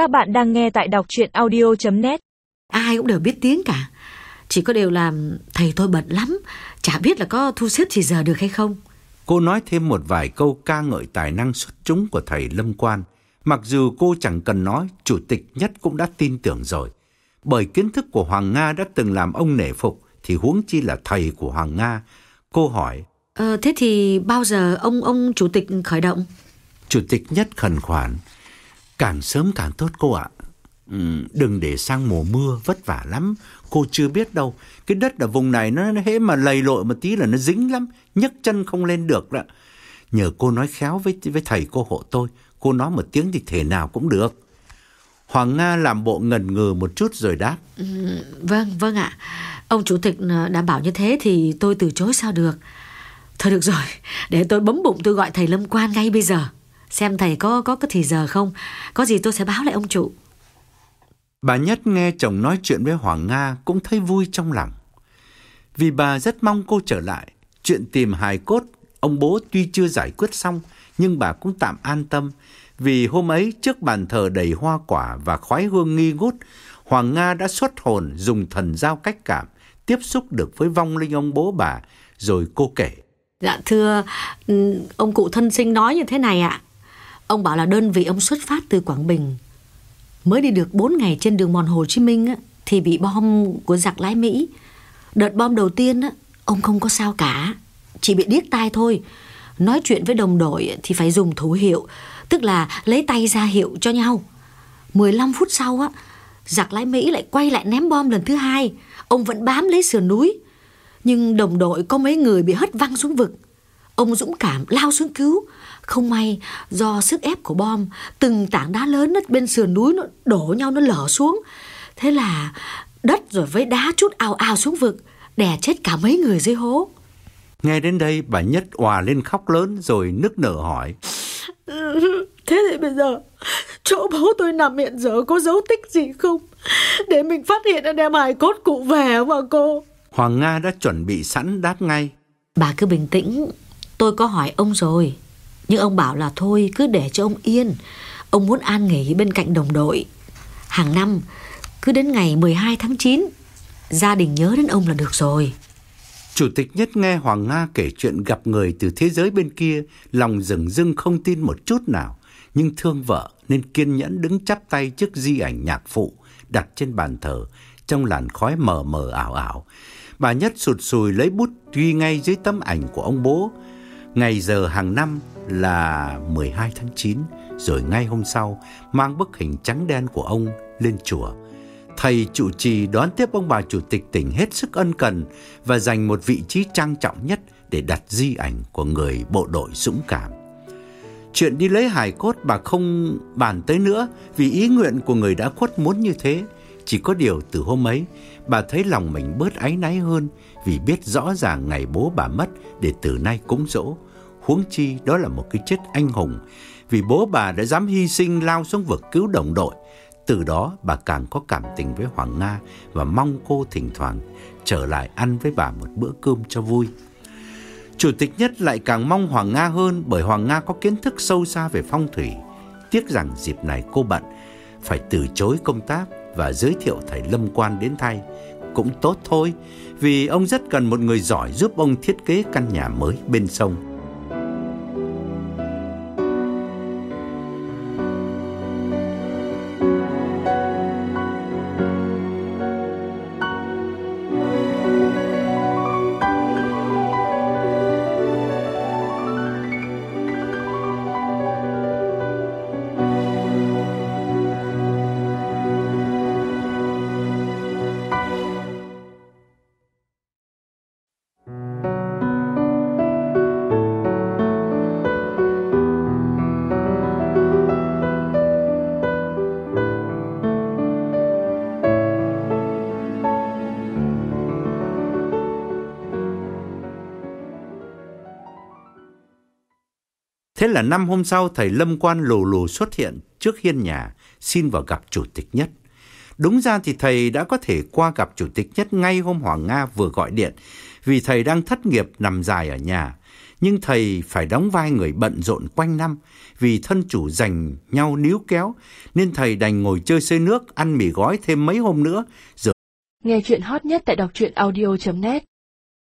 Các bạn đang nghe tại đọc chuyện audio.net Ai cũng đều biết tiếng cả. Chỉ có điều là thầy tôi bận lắm, chả biết là có thu xếp thì giờ được hay không. Cô nói thêm một vài câu ca ngợi tài năng xuất chúng của thầy Lâm Quan. Mặc dù cô chẳng cần nói, chủ tịch nhất cũng đã tin tưởng rồi. Bởi kiến thức của Hoàng Nga đã từng làm ông nể phục, thì huống chi là thầy của Hoàng Nga. Cô hỏi, Ờ, thế thì bao giờ ông ông chủ tịch khởi động? chủ tịch nhất khẩn khoản, càng sớm càng tốt cô ạ. Ừm, đừng để sang mùa mưa vất vả lắm, cô chưa biết đâu. Cái đất ở vùng này nó hễ mà lầy lội một tí là nó dính lắm, nhấc chân không lên được đó. Nhờ cô nói khéo với với thầy cô hộ tôi, cô nói một tiếng thì thể nào cũng được. Hoàng Nga làm bộ ngần ngừ một chút rồi đáp. Ừ, vâng, vâng ạ. Ông chủ tịch ờ, đảm bảo như thế thì tôi từ chối sao được. Thôi được rồi, để tôi bấm bụng tôi gọi thầy Lâm Quan ngay bây giờ. Xem thầy có có cái thì giờ không. Có gì tôi sẽ báo lại ông chủ. Bà Nhất nghe chồng nói chuyện với Hoàng Nga cũng thấy vui trong lòng. Vì bà rất mong cô trở lại. Chuyện tìm hài cốt, ông bố tuy chưa giải quyết xong, nhưng bà cũng tạm an tâm. Vì hôm ấy trước bàn thờ đầy hoa quả và khói hương nghi ngút, Hoàng Nga đã xuất hồn dùng thần giao cách cảm, tiếp xúc được với vong linh ông bố bà, rồi cô kể. Dạ thưa, ừ, ông cụ thân sinh nói như thế này ạ. Ông bảo là đơn vị ông xuất phát từ Quảng Bình. Mới đi được 4 ngày trên đường mòn Hồ Chí Minh á, thì bị bom của giặc lái Mỹ. Đợt bom đầu tiên á, ông không có sao cả, chỉ bị điếc tai thôi. Nói chuyện với đồng đội thì phải dùng thủ hiệu, tức là lấy tay ra hiệu cho nhau. 15 phút sau á, giặc lái Mỹ lại quay lại ném bom lần thứ hai. Ông vẫn bám lấy sườn núi. Nhưng đồng đội có mấy người bị hất văng xuống vực. Ông dũng cảm lao xuống cứu. Không may do sức ép của bom, từng tảng đá lớn ở bên sườn núi nó đổ nhau nó lở xuống. Thế là đất rồi với đá chút ào ào xuống vực, đè chết cả mấy người dưới hố. Nghe đến đây bà Nhất òa lên khóc lớn rồi nức nở hỏi. Thế thì bây giờ chỗ bố tôi nằm hiện giờ có dấu tích gì không? Để mình phát hiện ra đem hài cốt cụ về mà cô. Hoàng Nga đã chuẩn bị sẵn đáp ngay. Bà cứ bình tĩnh, tôi có hỏi ông rồi. Nhưng ông bảo là thôi cứ để cho ông yên. Ông muốn an nghỉ bên cạnh đồng đội. Hàng năm, cứ đến ngày 12 tháng 9, gia đình nhớ đến ông là được rồi. Chủ tịch nhất nghe Hoàng Nga kể chuyện gặp người từ thế giới bên kia, lòng rừng rưng không tin một chút nào, nhưng thương vợ nên kiên nhẫn đứng chắp tay trước di ảnh nhạc phụ đặt trên bàn thờ trong làn khói mờ mờ ảo ảo. Bà Nhất sụt sùi lấy bút ghi ngay dưới tấm ảnh của ông bố. Ngày giờ hàng năm là 12 tháng 9, rồi ngay hôm sau mang bức hình trắng đen của ông lên chùa. Thầy chủ trì đón tiếp ông bà chủ tịch tỉnh hết sức ân cần và dành một vị trí trang trọng nhất để đặt di ảnh của người bộ đội dũng cảm. Chuyện đi lấy hài cốt bà không bàn tới nữa vì ý nguyện của người đã khuất muốn như thế. Chỉ có điều từ hôm ấy, bà thấy lòng mình bớt áy náy hơn vì biết rõ ràng ngày bố bà mất để từ nay cúng dỗ. Huống chi đó là một cái chết anh hùng vì bố bà đã dám hy sinh lao xuống vực cứu đồng đội. Từ đó bà càng có cảm tình với Hoàng Nga và mong cô thỉnh thoảng trở lại ăn với bà một bữa cơm cho vui. Chủ tịch nhất lại càng mong Hoàng Nga hơn bởi Hoàng Nga có kiến thức sâu xa về phong thủy. Tiếc rằng dịp này cô bận, phải từ chối công tác và giới thiệu thầy Lâm Quan đến thay. Cũng tốt thôi, vì ông rất cần một người giỏi giúp ông thiết kế căn nhà mới bên sông. Thế là năm hôm sau thầy Lâm Quan lù lù xuất hiện trước hiên nhà xin vào gặp chủ tịch nhất. Đúng ra thì thầy đã có thể qua gặp chủ tịch nhất ngay hôm Hoàng Nga vừa gọi điện vì thầy đang thất nghiệp nằm dài ở nhà. nhưng thầy phải đóng vai người bận rộn quanh năm vì thân chủ dành nhau níu kéo nên thầy đành ngồi chơi xơi nước, ăn mì gói thêm mấy hôm nữa rồi Nghe chuyện hot nhất tại đọc truyện audio.net